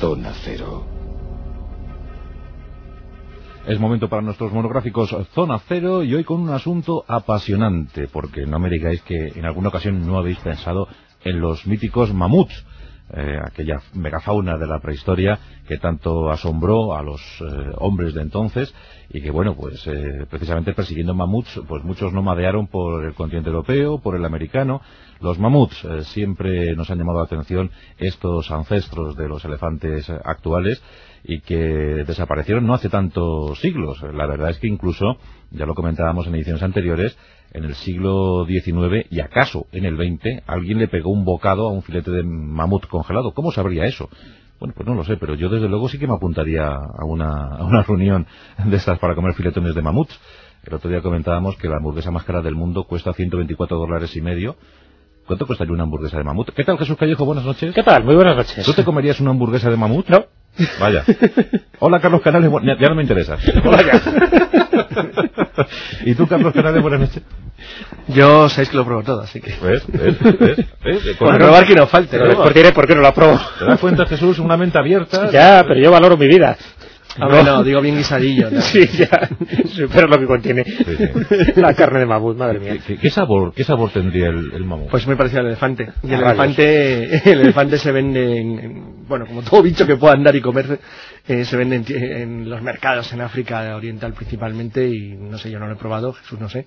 Zona Cero. Es momento para nuestros monográficos Zona Cero y hoy con un asunto apasionante, porque no me digáis que en alguna ocasión no habéis pensado en los míticos mamuts, eh, aquella megafauna de la prehistoria que tanto asombró a los eh, hombres de entonces y que bueno pues eh, precisamente persiguiendo mamuts pues muchos nomadearon por el continente europeo por el americano. Los mamuts siempre nos han llamado la atención estos ancestros de los elefantes actuales y que desaparecieron no hace tantos siglos. La verdad es que incluso ya lo comentábamos en ediciones anteriores en el siglo XIX y acaso en el XX alguien le pegó un bocado a un filete de mamut congelado. ¿Cómo sabría eso? Bueno, pues no lo sé, pero yo desde luego sí que me apuntaría a una, a una reunión de estas para comer filetones de mamuts. El otro día comentábamos que la hamburguesa más cara del mundo cuesta 124 dólares y medio. ¿Cuánto costaría una hamburguesa de mamut? ¿Qué tal, Jesús Callejo? Buenas noches. ¿Qué tal? Muy buenas noches. ¿Tú te comerías una hamburguesa de mamut? No. Vaya. Hola, Carlos Canales. Ya no me interesa. Vaya. ¿Y tú, Carlos Canales? Buenas noches. Yo sabéis que lo pruebo todo, así que... ¿Ves? ¿Ves? ¿Ves? ¿Ves? Por probar que no falte. ¿no? después diré por qué no lo apruebo. ¿Te das cuenta, Jesús? Una mente abierta. Ya, pero yo valoro mi vida. Hombre, no, digo bien guisadillo. ¿no? Sí, ya. Supero lo que contiene sí. la carne de mamut, madre mía. ¿Qué, qué sabor, ¿Qué sabor tendría el, el mamut? Pues muy parecido al elefante. Y el Ah, elefante, el elefante se vende en, en- bueno, como todo bicho que pueda andar y comer, eh, se vende en los mercados en África Oriental principalmente y no sé, yo no lo he probado, Jesús no sé,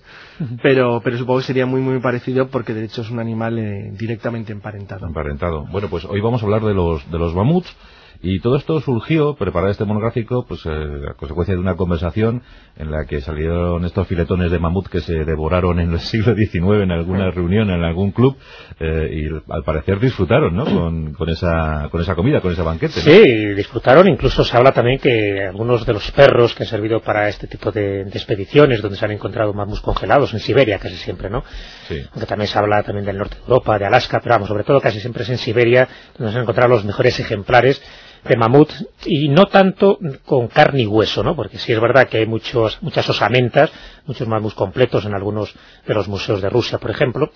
pero, pero supongo que sería muy muy parecido porque de hecho es un animal eh, directamente emparentado. Emparentado. Bueno, pues hoy vamos a hablar de los, de los mamuts. Y todo esto surgió, preparar este monográfico, pues eh, a consecuencia de una conversación en la que salieron estos filetones de mamut que se devoraron en el siglo XIX en alguna reunión, en algún club, eh, y al parecer disfrutaron, ¿no? Con, con esa, con esa comida, con ese banquete. ¿no? Sí, disfrutaron. Incluso se habla también que algunos de los perros que han servido para este tipo de, de expediciones, donde se han encontrado mamuts congelados, en Siberia casi siempre, ¿no? Sí. Aunque también se habla también del norte de Europa, de Alaska, pero vamos, sobre todo casi siempre es en Siberia donde se han encontrado los mejores ejemplares de mamut y no tanto con carne y hueso, ¿no? Porque sí es verdad que hay muchos, muchas osamentas, muchos mamuts completos en algunos de los museos de Rusia, por ejemplo,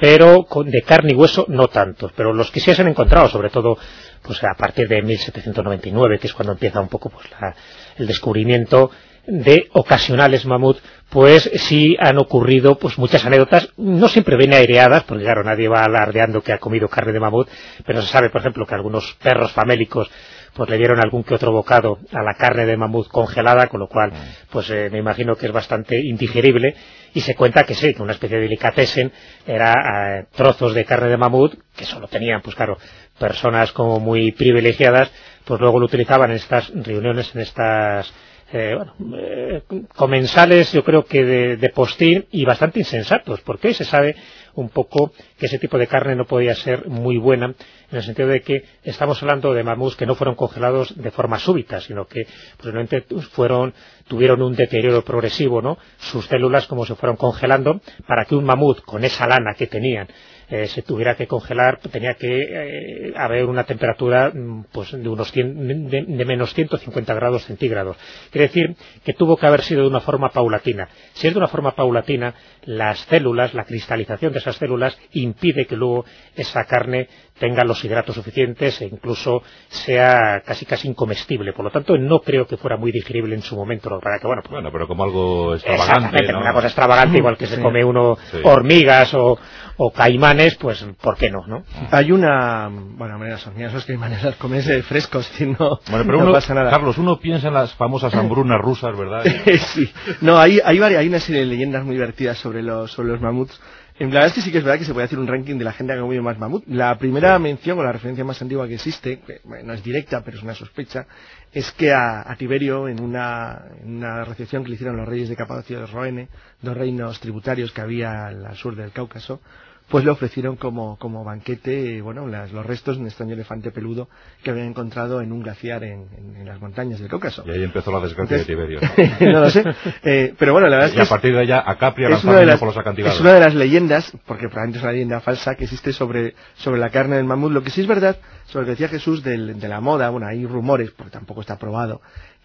pero con, de carne y hueso no tantos. Pero los que sí se han encontrado, sobre todo pues a partir de 1799, que es cuando empieza un poco pues la- el descubrimiento de ocasionales mamut, pues sí han ocurrido pues muchas anécdotas, no siempre ven aireadas, porque claro, nadie va alardeando que ha comido carne de mamut, pero se sabe, por ejemplo, que algunos perros famélicos pues le dieron algún que otro bocado a la carne de mamut congelada, con lo cual, pues eh, me imagino que es bastante indigerible, y se cuenta que sí, que una especie de delicatessen era eh, trozos de carne de mamut, que solo tenían, pues claro, personas como muy privilegiadas, pues luego lo utilizaban en estas reuniones, en estas eh, bueno, eh, comensales yo creo que de, de postín y bastante insensatos, porque hoy se sabe un poco que ese tipo de carne no podía ser muy buena, en el sentido de que estamos hablando de mamuts que no fueron congelados de forma súbita, sino que posiblemente fueron, tuvieron un deterioro progresivo, ¿no? Sus células como se fueron congelando para que un mamut con esa lana que tenían eh, se tuviera que congelar, tenía que eh, haber una temperatura mm, pues de unos 100, de, de menos 150 grados centígrados. Quiere decir que tuvo que haber sido de una forma paulatina. Si es de una forma paulatina, las células, la cristalización de esas células impide que luego esa carne tenga los hidratos suficientes e incluso sea casi casi incomestible. Por lo tanto, no creo que fuera muy digerible en su momento. Para que, bueno, pues, Bueno, pero como algo extravagante, una cosa extravagante, igual que se come uno Sí. hormigas o, o caimanes, pues ¿por qué no? no? Hay una, bueno, maneras son mías, que maneras comes eh, frescos, y no, Bueno, pero no uno, pasa nada. Carlos, uno piensa en las famosas hambrunas rusas, ¿verdad? sí. No, hay, hay, varias- hay una serie de leyendas muy divertidas sobre los, sobre los mamuts. En la verdad es que sí que es verdad que se puede hacer un ranking de la gente que ha comido más mamut. La primera mención o la referencia más antigua que existe, que no es directa, pero es una sospecha, es que a, a Tiberio, en una, en una recepción que le hicieron los reyes de Capadocio de Roene, dos reinos tributarios que había al sur del Cáucaso, pues le ofrecieron como, como banquete bueno, las- los restos de un extraño elefante peludo que habían encontrado en un glaciar en, en- en las montañas del Cáucaso. Y ahí empezó la desgracia de Tiberio. no lo sé. Eh, pero bueno, la verdad es Y que a es- partir de allá, a Capri es una, de las, por los acantilados. es una de las leyendas, porque probablemente es una leyenda falsa, que existe sobre, sobre la carne del mamut. Lo que sí es verdad, sobre lo que decía Jesús del- de la moda, bueno, hay rumores, porque tampoco está probado,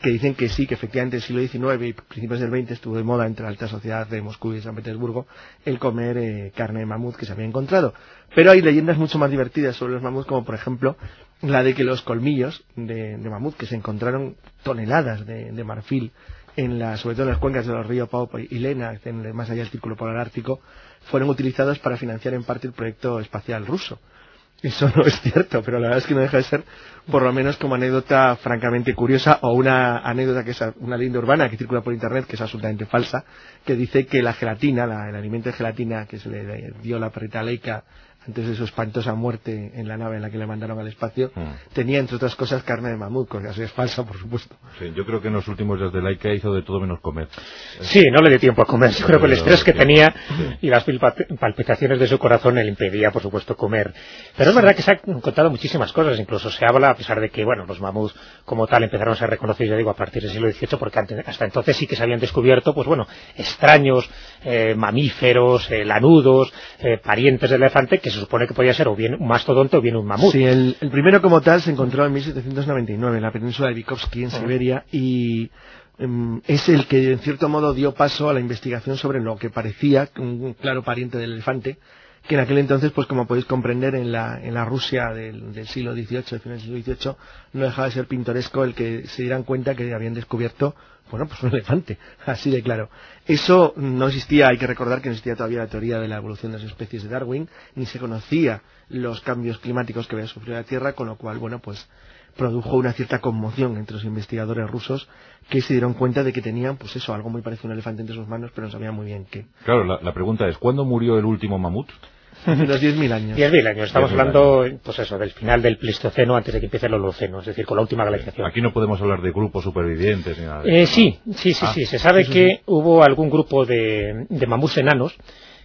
que dicen que sí, que efectivamente el siglo XIX y principios del XX estuvo de moda entre la alta sociedad de Moscú y San Petersburgo el comer eh, carne de mamut que se había encontrado. Pero hay leyendas mucho más divertidas sobre los mamuts, como por ejemplo la de que los colmillos de, mamut, que se encontraron toneladas de, marfil, en la, sobre todo en las cuencas de los ríos Pau y Lena, más allá del Círculo Polar Ártico, fueron utilizados para financiar en parte el proyecto espacial ruso. Eso no es cierto, pero la verdad es que no deja de ser, por lo menos como anécdota francamente curiosa, o una anécdota que es una leyenda urbana que circula por internet, que es absolutamente falsa, que dice que la gelatina, el alimento de gelatina que se le dio la perrita Leica antes de su espantosa muerte en la nave en la que le mandaron al espacio, mm. tenía entre otras cosas carne de mamut, que así es falsa, por supuesto. Sí, yo creo que en los últimos días de Laika hizo de todo menos comer. Sí, no le dio tiempo a comer. Yo creo que el estrés que tenía y las palpitaciones de su corazón le impedía, por supuesto, comer. Pero es verdad que se han contado muchísimas cosas, incluso se habla, a pesar de que, bueno, los mamuts como tal empezaron a ser reconocidos, ya digo, a partir del siglo XVIII, porque hasta entonces sí que se habían descubierto, pues bueno, extraños eh, mamíferos, eh, lanudos, eh, parientes del elefante, que se supone que podía ser o bien un mastodonte o bien un mamut. Sí, el, primero como tal se encontró en 1799 en la península de Vykovsky en Siberia y em, es el que en cierto modo dio paso a la investigación sobre lo que parecía un claro pariente del elefante que en aquel entonces, pues como podéis comprender, en la, en la Rusia del, del siglo XVIII, del final del siglo XVIII, no dejaba de ser pintoresco el que se dieran cuenta que habían descubierto bueno, pues un elefante, así de claro. Eso no existía, hay que recordar que no existía todavía la teoría de la evolución de las especies de Darwin, ni se conocía los cambios climáticos que había sufrido la Tierra, con lo cual, bueno, pues produjo una cierta conmoción entre los investigadores rusos que se dieron cuenta de que tenían, pues eso, algo muy parecido a un elefante entre sus manos, pero no sabían muy bien qué. Claro, la pregunta es, ¿cuándo murió el último mamut? Unos 10.000 años. 10.000 años. Estamos hablando, pues eso, del final del Pleistoceno antes de que empiece el Holoceno, es decir, con la última glaciación. Aquí no podemos hablar de grupos supervivientes ni nada. Eh, sí, sí, sí, ah. sí. Se sabe que hubo algún grupo de, de mamuts enanos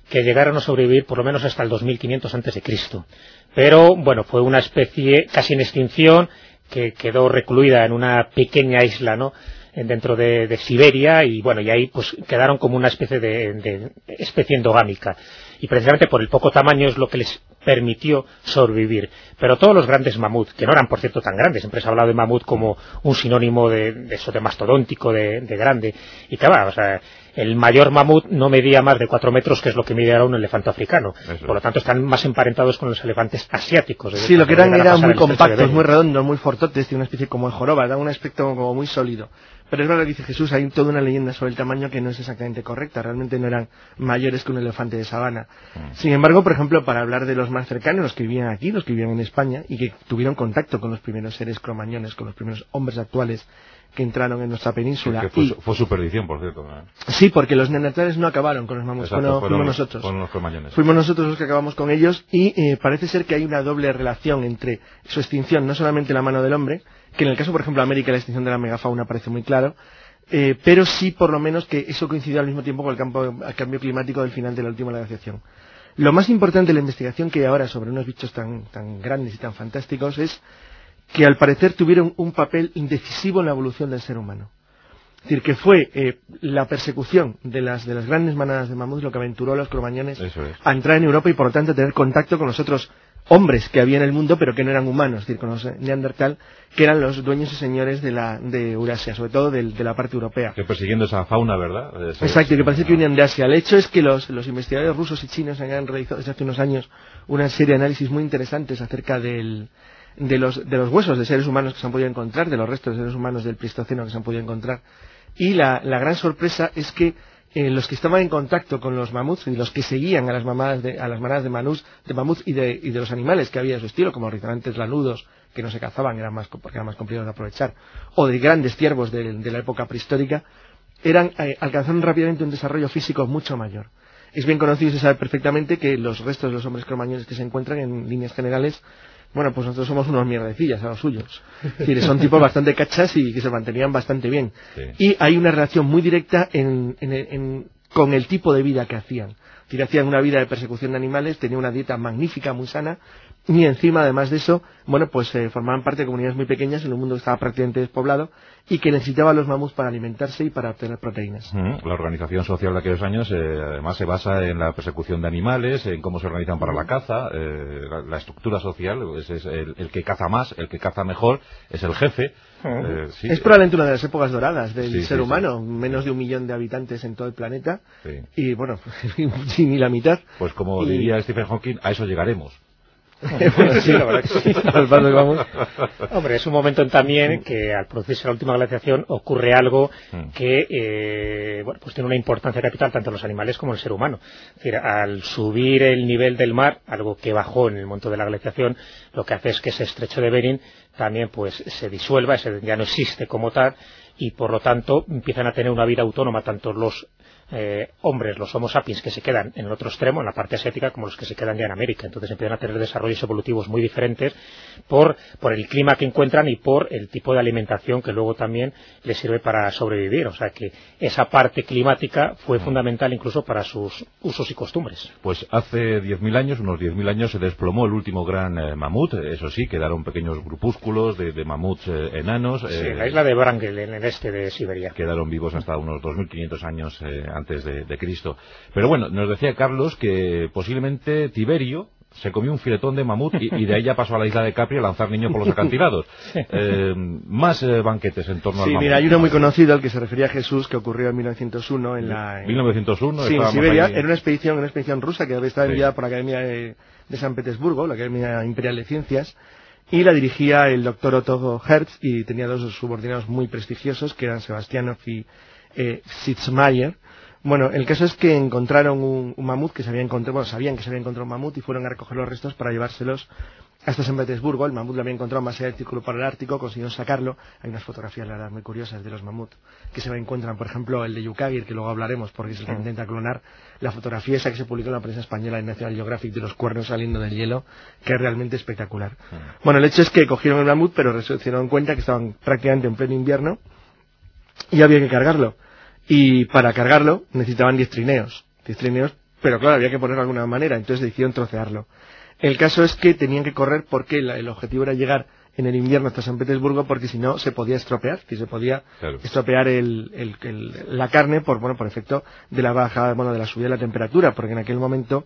que llegaron a sobrevivir por lo menos hasta el 2500 antes de Cristo. Pero, bueno, fue una especie casi en extinción que quedó recluida en una pequeña isla, ¿no?, dentro de, Siberia y bueno, y ahí pues quedaron como una especie de, especie endogámica y precisamente por el poco tamaño es lo que les permitió sobrevivir. Pero todos los grandes mamuts, que no eran por cierto tan grandes, siempre se ha hablado de mamut como un sinónimo de, eso de mastodóntico, de, grande, y que va, o sea, el mayor mamut no medía más de cuatro metros, que es lo que medía un elefante africano. Por lo tanto, están más emparentados con los elefantes asiáticos. Sí, lo que eran eran muy compactos, muy redondos, muy fortotes, de una especie como de joroba, da un aspecto como muy sólido. Pero es verdad que dice Jesús, hay toda una leyenda sobre el tamaño que no es exactamente correcta, realmente no eran mayores que un elefante de sabana. Mm. Sin embargo, por ejemplo, para hablar de los más cercanos, los que vivían aquí, los que vivían en España, y que tuvieron contacto con los primeros seres cromañones, con los primeros hombres actuales que entraron en nuestra península. fue, fue, su perdición, por cierto. Sí, porque los neandertales no acabaron con los mamuts, fuimos nosotros. fuimos nosotros los que acabamos con ellos y eh, parece ser que hay una doble relación entre su extinción, no solamente la mano del hombre, que en el caso, por ejemplo, de América, la extinción de la megafauna parece muy claro, eh, pero sí, por lo menos, que eso coincidió al mismo tiempo con el, cambio climático del final de la última glaciación. Lo más importante de la investigación que hay ahora sobre unos bichos tan, tan grandes y tan fantásticos es que al parecer tuvieron un papel indecisivo en la evolución del ser humano. Es decir, que fue eh, la persecución de las, de las grandes manadas de mamuts lo que aventuró a los cromañones a entrar en Europa y por lo tanto a tener contacto con los otros hombres que había en el mundo pero que no eran humanos, es decir, con los neandertal, que eran los dueños y señores de, la, de Eurasia, sobre todo de, la parte europea. Que persiguiendo esa fauna, ¿verdad? Exacto, que parece que venían de Asia. El hecho es que los, los investigadores rusos y chinos han realizado desde hace unos años una serie de análisis muy interesantes acerca del, de los, de los huesos de seres humanos que se han podido encontrar, de los restos de seres humanos del Pleistoceno que se han podido encontrar. Y la, la gran sorpresa es que eh, los que estaban en contacto con los mamuts y los que seguían a las, mamadas de, a las manadas de, manus, de mamuts y de, y de los animales que había de su estilo, como rinocerontes lanudos, que no se cazaban eran más, porque eran más complicados de aprovechar, o de grandes ciervos de, la época prehistórica, eran, eh, alcanzaron rápidamente un desarrollo físico mucho mayor. Es bien conocido y se sabe perfectamente que los restos de los hombres cromañones que se encuentran en líneas generales bueno, pues nosotros somos unos mierdecillas a los suyos. Es decir, son tipos bastante cachas y que se mantenían bastante bien. Y hay una relación muy directa con el tipo de vida que hacían. Es decir, hacían una vida de persecución de animales, tenían una dieta magnífica, muy sana, y encima, además de eso, bueno, pues eh, formaban parte de comunidades muy pequeñas en un mundo que estaba prácticamente despoblado y que necesitaba los mamuts para alimentarse y para obtener proteínas. La organización social de aquellos años, eh, además, se basa en la persecución de animales, en cómo se organizan para la caza, eh, la, estructura social, pues es el, que caza más, el que caza mejor, es el jefe. es probablemente una de las épocas doradas del ser humano, menos de un millón de habitantes en todo el planeta, y bueno, ni la mitad. Pues como diría Stephen Hawking, a eso llegaremos. sí, la verdad que sí. Hombre, es un momento también que al producirse la última glaciación ocurre algo mm. que eh, bueno, pues tiene una importancia capital tanto en los animales como en el ser humano. Es decir, al subir el nivel del mar, algo que bajó en el momento de la glaciación, lo que hace es que ese estrecho de Bering también pues se disuelva, ya no existe como tal y por lo tanto empiezan a tener una vida autónoma tanto los eh, hombres, los homo sapiens que se quedan en el otro extremo, en la parte asiática, como los que se quedan ya en América. Entonces empiezan a tener desarrollos evolutivos muy diferentes por, por el clima que encuentran y por el tipo de alimentación que luego también les sirve para sobrevivir. O sea que esa parte climática fue mm. fundamental incluso para sus usos y costumbres. Pues hace 10.000 años, unos 10.000 años, se desplomó el último gran eh, mamut. Eso sí, quedaron pequeños grupúsculos de, mamuts eh, enanos. Sí, la isla de Wrangel, en el este de Siberia. Quedaron vivos hasta unos 2.500 años antes de, Cristo. Pero bueno, nos decía Carlos que posiblemente Tiberio se comió un filetón de mamut y, de ahí ya pasó a la isla de Capri a lanzar niños por los acantilados. Eh, más eh, banquetes en torno al mamut. Sí, mira, hay uno muy conocido al que se refería a Jesús que ocurrió en 1901 en la... 1901, sí, en Siberia, en una expedición, una expedición rusa que había estado enviada por la Academia de, San Petersburgo, la Academia Imperial de Ciencias, y la dirigía el doctor Otto Hertz y tenía dos subordinados muy prestigiosos que eran Sebastianov y eh, Sitzmayer bueno, el caso es que encontraron un, mamut que se había encontrado, bueno, sabían que se había encontrado un mamut y fueron a recoger los restos para llevárselos hasta San Petersburgo. El mamut lo había encontrado más allá del círculo para el Ártico, consiguieron sacarlo. Hay unas fotografías, la verdad, muy curiosas de los mamut que se encuentran, por ejemplo, el de Yukagir, que luego hablaremos porque es el que intenta clonar. La fotografía esa que se publicó en la prensa española en National Geographic de los cuernos saliendo del hielo, que es realmente espectacular. Bueno, el hecho es que cogieron el mamut, pero se dieron cuenta que estaban prácticamente en pleno invierno y había que cargarlo y para cargarlo necesitaban 10 trineos. 10 trineos, pero claro, había que ponerlo de alguna manera, entonces decidieron trocearlo. El caso es que tenían que correr porque el objetivo era llegar en el invierno hasta San Petersburgo porque si no se podía estropear, que se podía estropear el, la carne por bueno por efecto de la baja, bueno de la subida de la temperatura, porque en aquel momento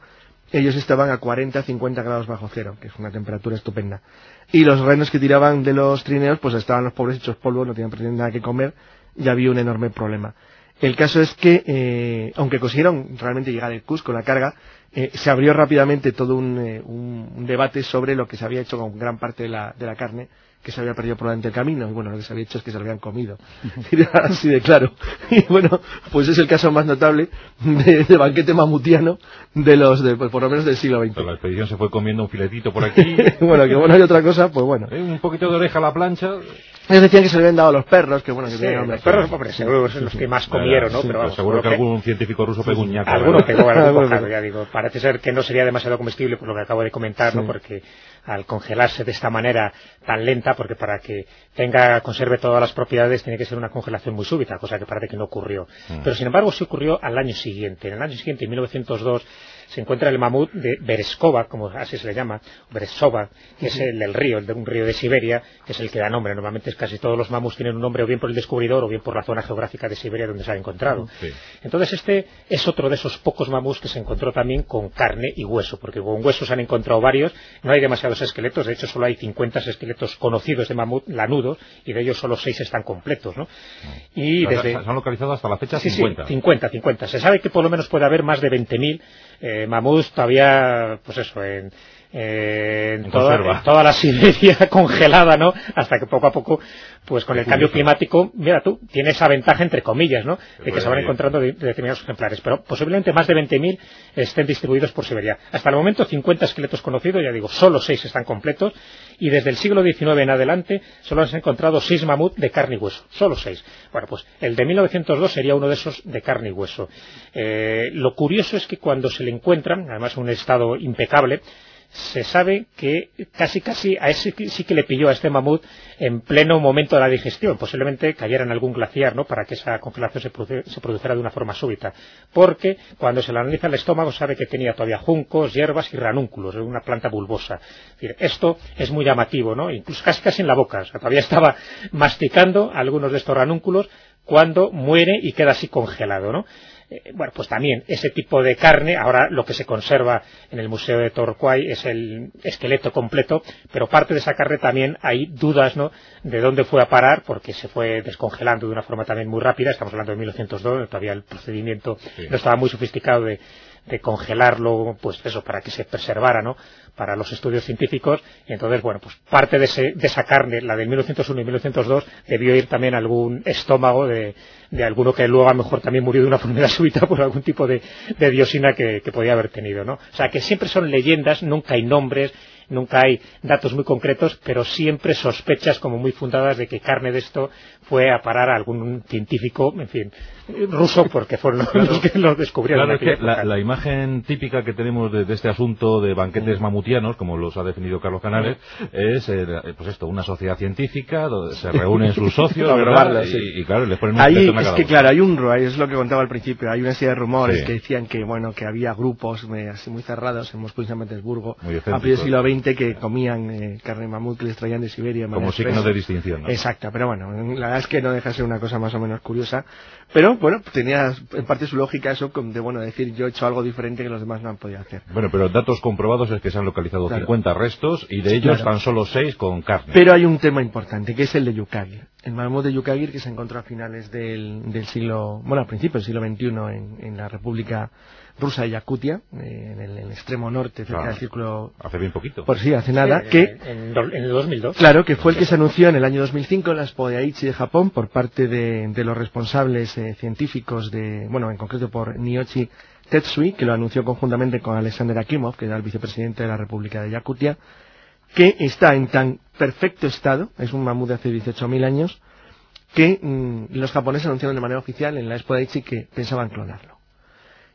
ellos estaban a 40, 50 grados bajo cero, que es una temperatura estupenda. Y los renos que tiraban de los trineos, pues estaban los pobres hechos polvo, no tenían nada que comer, y había un enorme problema. El caso es que, eh, aunque consiguieron realmente llegar al Cusco la carga, eh, se abrió rápidamente todo eh, un, debate sobre lo que se había hecho con gran parte de la, de la carne que se había perdido por el camino y bueno, lo que se había hecho es que se lo habían comido. Así de claro. Y bueno, pues es el caso más notable de, banquete mamutiano de los, de, pues, por lo menos del siglo XX. la expedición se fue comiendo un filetito por aquí. bueno, que bueno hay otra cosa, pues bueno. un poquito de oreja a la plancha. Ellos decían que se le habían dado a los perros, que bueno, que sí, los perros, hombre, seguro son los que más comieron, ¿no? Pero seguro que, algún científico ruso pegó un ñaco. Alguno pegó, algún ya digo. Parece ser que no sería demasiado comestible por lo que acabo de comentar, ¿no? Porque al congelarse de esta manera tan lenta, porque para que tenga, conserve todas las propiedades tiene que ser una congelación muy súbita, cosa que parece que no ocurrió. Mm. Pero sin embargo sí ocurrió al año siguiente. En el año siguiente, en 1902, se encuentra el mamut de Bereskova, como así se le llama, Beresova, que es el del río, el de un río de Siberia, que es el que da nombre. Normalmente casi todos los mamuts tienen un nombre o bien por el descubridor o bien por la zona geográfica de Siberia donde se ha encontrado. Entonces este es otro de esos pocos mamuts que se encontró también con carne y hueso, porque con huesos se han encontrado varios, no hay demasiados esqueletos, de hecho solo hay 50 esqueletos conocidos de mamut lanudos y de ellos solo 6 están completos. ¿no? Y desde... Se han localizado hasta la fecha sí, 50. Sí, 50, 50. Se sabe que por lo menos puede haber más de 20.000 eh, mamuts todavía, pues eso, en, en, toda, toda, la Siberia congelada, ¿no? Hasta que poco a poco, pues con el cambio climático, mira tú, tiene esa ventaja entre comillas, ¿no? De que se van encontrando determinados ejemplares. Pero posiblemente más de 20.000 estén distribuidos por Siberia. Hasta el momento 50 esqueletos conocidos, ya digo, solo 6 están completos. Y desde el siglo XIX en adelante solo han encontrado 6 mamut de carne y hueso. Solo 6. Bueno, pues el de 1902 sería uno de esos de carne y hueso. Eh, lo curioso es que cuando se le encuentran, además en un estado impecable, se sabe que casi casi a ese sí que le pilló a este mamut en pleno momento de la digestión, posiblemente cayera en algún glaciar, ¿no? Para que esa congelación se, produjera de una forma súbita, porque cuando se le analiza el estómago sabe que tenía todavía juncos, hierbas y ranúnculos, una planta bulbosa. esto es muy llamativo, ¿no? Incluso casi casi en la boca, o sea, todavía estaba masticando algunos de estos ranúnculos cuando muere y queda así congelado, ¿no? Eh, bueno, pues también ese tipo de carne, ahora lo que se conserva en el Museo de Torquay es el esqueleto completo, pero parte de esa carne también hay dudas, ¿no?, de dónde fue a parar, porque se fue descongelando de una forma también muy rápida, estamos hablando de 1902, todavía el procedimiento no estaba muy sofisticado de, de congelarlo, pues eso, para que se preservara, ¿no? Para los estudios científicos, y entonces, bueno, pues parte de, ese, de esa carne, la del 1901 y 1902, debió ir también algún estómago de, de alguno que luego a lo mejor también murió de una enfermedad súbita por algún tipo de, de diosina que, que podía haber tenido, ¿no? O sea, que siempre son leyendas, nunca hay nombres, nunca hay datos muy concretos, pero siempre sospechas como muy fundadas de que carne de esto fue a parar a algún científico, en fin, ruso, porque fueron los que lo descubrieron. Claro, es que la, la, imagen típica que tenemos de, de, este asunto de banquetes mamutianos, como los ha definido Carlos Canales, es eh, pues esto, una sociedad científica donde se reúnen sus socios probarla, y, sí. y, claro, les ponen un Ahí, es que uno. claro, hay un es lo que contaba al principio, hay una serie de rumores Sí. que decían que bueno, que había grupos eh, así muy cerrados en Moscú y San Petersburgo a excéntricos. principios del siglo XX que comían eh, carne mamut que les traían de Siberia. como signo expresa. de distinción. ¿no? Exacto, pero bueno, la verdad es que no deja de ser una cosa más o menos curiosa. Pero bueno, tenía en parte su lógica eso de bueno decir yo he hecho algo diferente que los demás no han podido hacer. Bueno, pero datos comprobados es que se han localizado Claro. 50 restos y de ellos claro. tan solo 6 con carne. Pero hay un tema importante, que es el de Yukagir. El mamut de Yukagir que se encontró a finales del, del siglo, bueno, a principios del siglo XXI en, en la República Rusa de Yakutia, eh, en el, en el extremo norte, cerca Claro. del círculo, Hace bien poquito. por sí, hace nada, Sí, que, En, en do- en el 2002. claro, que fue el que se anunció en el año 2005 en la Expo de Aichi de Japón por parte de, de los responsables eh, científicos de, bueno, en concreto por Niochi Tetsui, que lo anunció conjuntamente con Alexander Akimov, que era el vicepresidente de la República de Yakutia, que está en tan perfecto estado, es un mamut de hace 18.000 años, que mm, los japoneses anunciaron de manera oficial en la Expo de Aichi que pensaban clonarlo.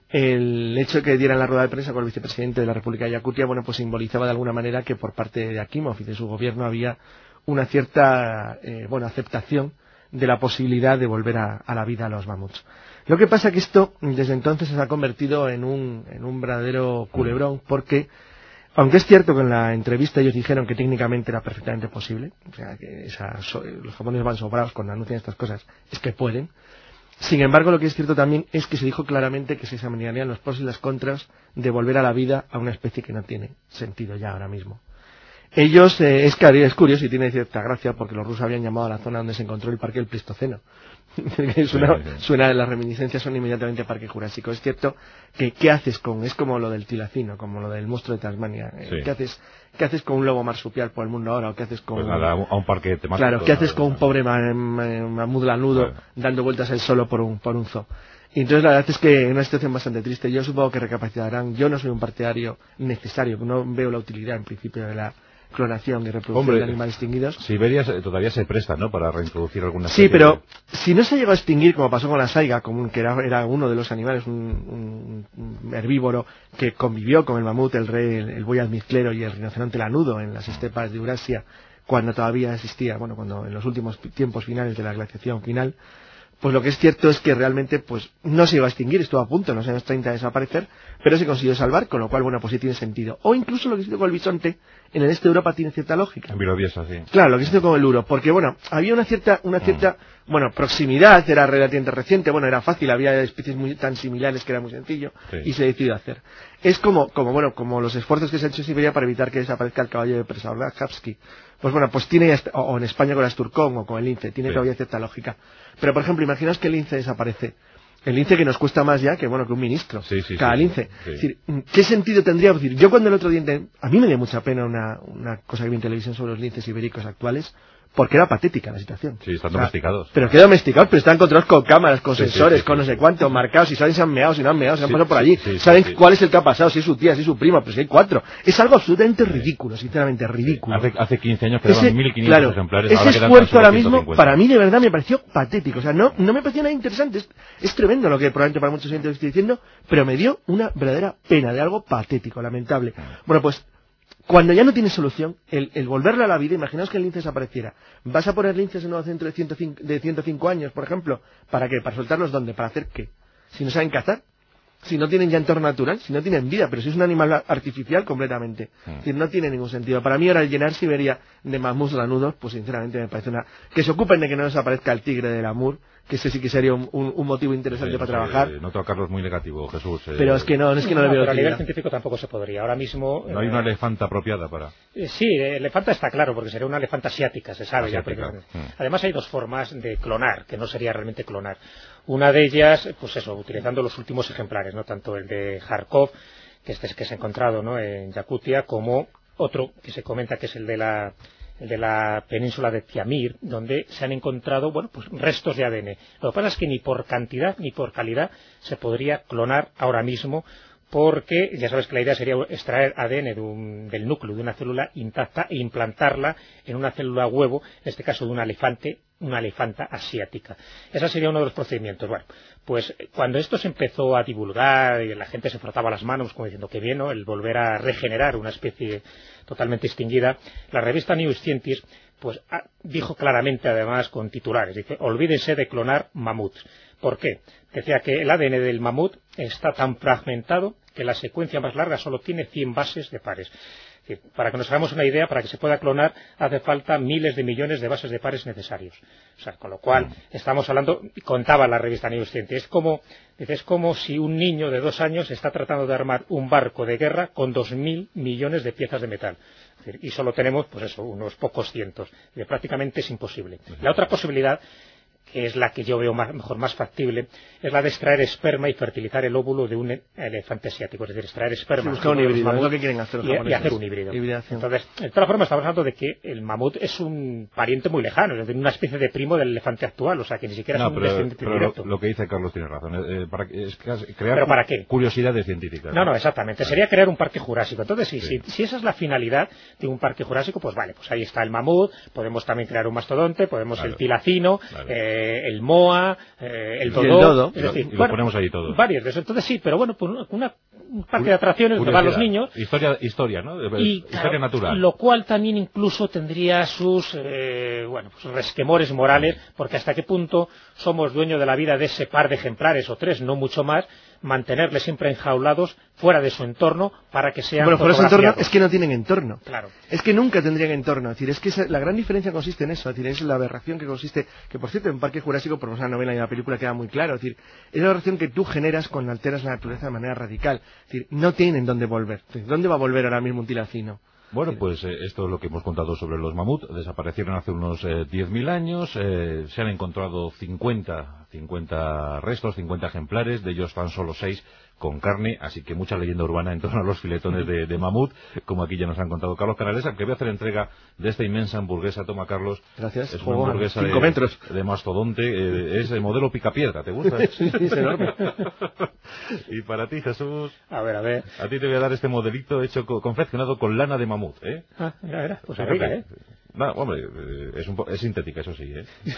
El hecho de que dieran la rueda de prensa con el vicepresidente de la República de Yakutia, bueno, pues simbolizaba de alguna manera que por parte de Akimov y de su gobierno había una cierta, eh, bueno, aceptación de la posibilidad de volver a, a la vida a los mamuts. Lo que pasa que esto desde entonces se ha convertido en un, en un verdadero culebrón porque aunque es cierto que en la entrevista ellos dijeron que técnicamente era perfectamente posible, o sea, que esa- los japoneses van sobrados cuando anuncian estas cosas, es que pueden. Sin embargo, lo que es cierto también es que se dijo claramente que se examinarían los pros y las contras de volver a la vida a una especie que no tiene sentido ya ahora mismo. Ellos, eh, es, es curioso y tiene cierta gracia porque los rusos habían llamado a la zona donde se encontró el parque del Pleistoceno. suena, Sí, sí. suena, las reminiscencias son inmediatamente Parque Jurásico. Es cierto que, ¿qué haces con, es como lo del tilacino, como lo del monstruo de Tasmania. Eh, Sí. ¿Qué haces, qué haces con un lobo marsupial por el mundo ahora? ¿O qué haces con, Pues nada, a un- parque temático. Claro, ¿qué haces con un pobre ma- ma- mamut lanudo Claro. dando vueltas él solo por un, por un zoo? Y entonces la verdad es que es una situación bastante triste. Yo supongo que recapacitarán. Yo no soy un partidario necesario, no veo la utilidad en principio de la clonación y reproducción Hombre, de animales extinguidos. Siberia todavía se presta, ¿no? Para reintroducir algunas Sí, pero si no se llegó a extinguir, como pasó con la saiga, como un- que era, era uno de los animales, un, un- herbívoro que convivió con el mamut, el rey, el, el buey almizclero y el rinoceronte lanudo en las estepas de Eurasia, cuando todavía existía, bueno, cuando en los últimos tiempos finales de la glaciación final, pues lo que es cierto es que realmente pues no se iba a extinguir, estuvo a punto en los años 30 de desaparecer, pero se consiguió salvar, con lo cual, bueno, pues sí tiene sentido. O incluso lo que hizo con el bisonte, en el este de Europa tiene cierta lógica. Sí. Claro, lo que hizo con el Luro, porque bueno, había una cierta, una cierta, bueno, proximidad, era relativamente reciente, bueno, era fácil, había especies muy tan similares que era muy sencillo, Sí. y se decidió hacer. Es como, como bueno, como los esfuerzos que se han hecho en Siberia para evitar que desaparezca el caballo de Prasavsky. Pues bueno, pues tiene, o, o en España con el Asturcón o con el lince, tiene Sí. todavía cierta lógica. Pero por ejemplo, imaginaos que el lince desaparece. El lince que nos cuesta más ya que bueno que un ministro. Sí, sí, cada sí, lince. Es decir, ¿qué sentido tendría? Es decir, yo cuando el otro día, a mí me dio mucha pena una, una cosa que vi en televisión sobre los linces ibéricos actuales, porque era patética la situación. Sí, están O sea, domesticados. Pero que domesticados, pero están controlados con cámaras, con Sí, sensores, sí, con sí, no sé cuánto, marcados, si saben si han meado, si no han meado, si han pasado por allí, saben cuál es el que ha pasado, si es su tía, si es su prima, pero si hay cuatro. Es algo absolutamente ridículo, sinceramente, ridículo. Hace, hace 15 años quedaban Ese, 1.500 claro, ejemplares. ese ahora esfuerzo ahora mismo, 150. para mí de verdad me pareció patético. O sea, no, no me pareció nada interesante. Es, es tremendo lo que probablemente para muchos oyentes estoy diciendo, pero me dio una verdadera pena de algo patético, lamentable. Bueno, pues, cuando ya no tiene solución, el, el volverlo a la vida, imaginaos que el lince desapareciera. ¿Vas a poner linces en un centro de 105, de 105 años, por ejemplo? ¿Para qué? ¿Para soltarlos dónde? ¿Para hacer qué? Si no saben cazar. Si no tienen ya entorno natural, si no tienen vida, pero si es un animal artificial completamente. Mm. Es decir, no tiene ningún sentido. Para mí ahora el llenar Siberia de mamuts lanudos, pues sinceramente me parece una... Que se ocupen de que no desaparezca el tigre del Amur, que ese sí que sería un, un motivo interesante para trabajar. Eh, noto a Carlos muy negativo, Jesús. Eh. Pero es que no, es que no, le veo Pero a nivel científico tampoco se podría. Ahora mismo... No hay una elefanta apropiada para... sí, elefanta está claro, porque sería una elefanta asiática, se sabe ya. Mm. Además hay dos formas de clonar, que no sería realmente clonar. Una de ellas, pues eso, utilizando los últimos ejemplares, no tanto el de Kharkov, que este es que se ha encontrado en Yakutia, como otro que se comenta que es el de la de la península de Tiamir, donde se han encontrado bueno, pues restos de ADN. Lo que pasa es que ni por cantidad ni por calidad se podría clonar ahora mismo porque ya sabes que la idea sería extraer ADN del núcleo de una célula intacta e implantarla en una célula huevo, en este caso de un elefante, una elefanta asiática. Ese sería uno de los procedimientos. Bueno, pues cuando esto se empezó a divulgar y la gente se frotaba las manos como diciendo que bien, el volver a regenerar una especie totalmente extinguida, la revista New Scientist pues ah, dijo claramente además con titulares, dice, olvídense de clonar mamuts. ¿Por qué? Decía que el ADN del mamut está tan fragmentado que la secuencia más larga solo tiene 100 bases de pares. Para que nos hagamos una idea, para que se pueda clonar hace falta miles de millones de bases de pares necesarios. O sea, con lo cual mm. estamos hablando, contaba la revista New es como, es como si un niño de dos años está tratando de armar un barco de guerra con dos mil millones de piezas de metal. y solo tenemos, pues eso, unos pocos cientos. Y prácticamente es imposible. La otra posibilidad que es la que yo veo mejor más factible, es la de extraer esperma y fertilizar el óvulo de un elefante asiático, es decir, extraer esperma un híbrido, es lo que quieren hacer y, hacer un híbrido. Entonces, de todas formas, estamos hablando de que el mamut es un pariente muy lejano, es decir, una especie de primo del elefante actual, o sea, que ni siquiera es un descendiente directo. Lo, que dice Carlos tiene razón, eh, para, es crear ¿Pero para qué? curiosidades científicas. No, no, exactamente, sería crear un parque jurásico. Entonces, si, si, esa es la finalidad de un parque jurásico, pues vale, pues ahí está el mamut, podemos también crear un mastodonte, podemos el tilacino, eh, el moa, eh, el dodo, es decir, lo, ponemos ahí todo. Varios de eso. Entonces sí, pero bueno, pues una, un parque de atracciones donde van los niños. Historia, historia ¿no? historia natural. Lo cual también incluso tendría sus, eh, bueno, pues resquemores morales, porque hasta qué punto somos dueños de la vida de ese par de ejemplares o tres, no mucho más, mantenerles siempre enjaulados fuera de su entorno para que sean Bueno, fuera de su entorno es que no tienen entorno. Claro. Es que nunca tendrían entorno. Es decir, es que la gran diferencia consiste en eso. Es decir, es la aberración que consiste, que por cierto en Parque Jurásico, por una novela y una película queda muy claro. Es decir, es la aberración que tú generas cuando alteras la naturaleza de manera radical. Es decir, no tienen dónde volver. ¿Dónde va a volver ahora mismo un tilacino? Bueno, pues eh, esto es lo que hemos contado sobre los mamut. Desaparecieron hace unos eh, 10.000 años. Eh, se han encontrado 50, 50 restos, 50 ejemplares. De ellos tan solo 6 con carne, así que mucha leyenda urbana en torno a los filetones de, mamut, como aquí ya nos han contado Carlos Canales, que voy a hacer entrega de esta inmensa hamburguesa. Toma, Carlos. Gracias. Es una hamburguesa de, metros. de mastodonte. Eh, es el modelo picapiedra, ¿te gusta? sí, es enorme. y para ti, Jesús. A ver, a ver. A ti te voy a dar este modelito hecho, confeccionado con lana de mamut, ¿eh? Ah, mira, mira. Pues arriba, ¿eh? No, hombre, eh, es, un es sintética, eso sí, ¿eh?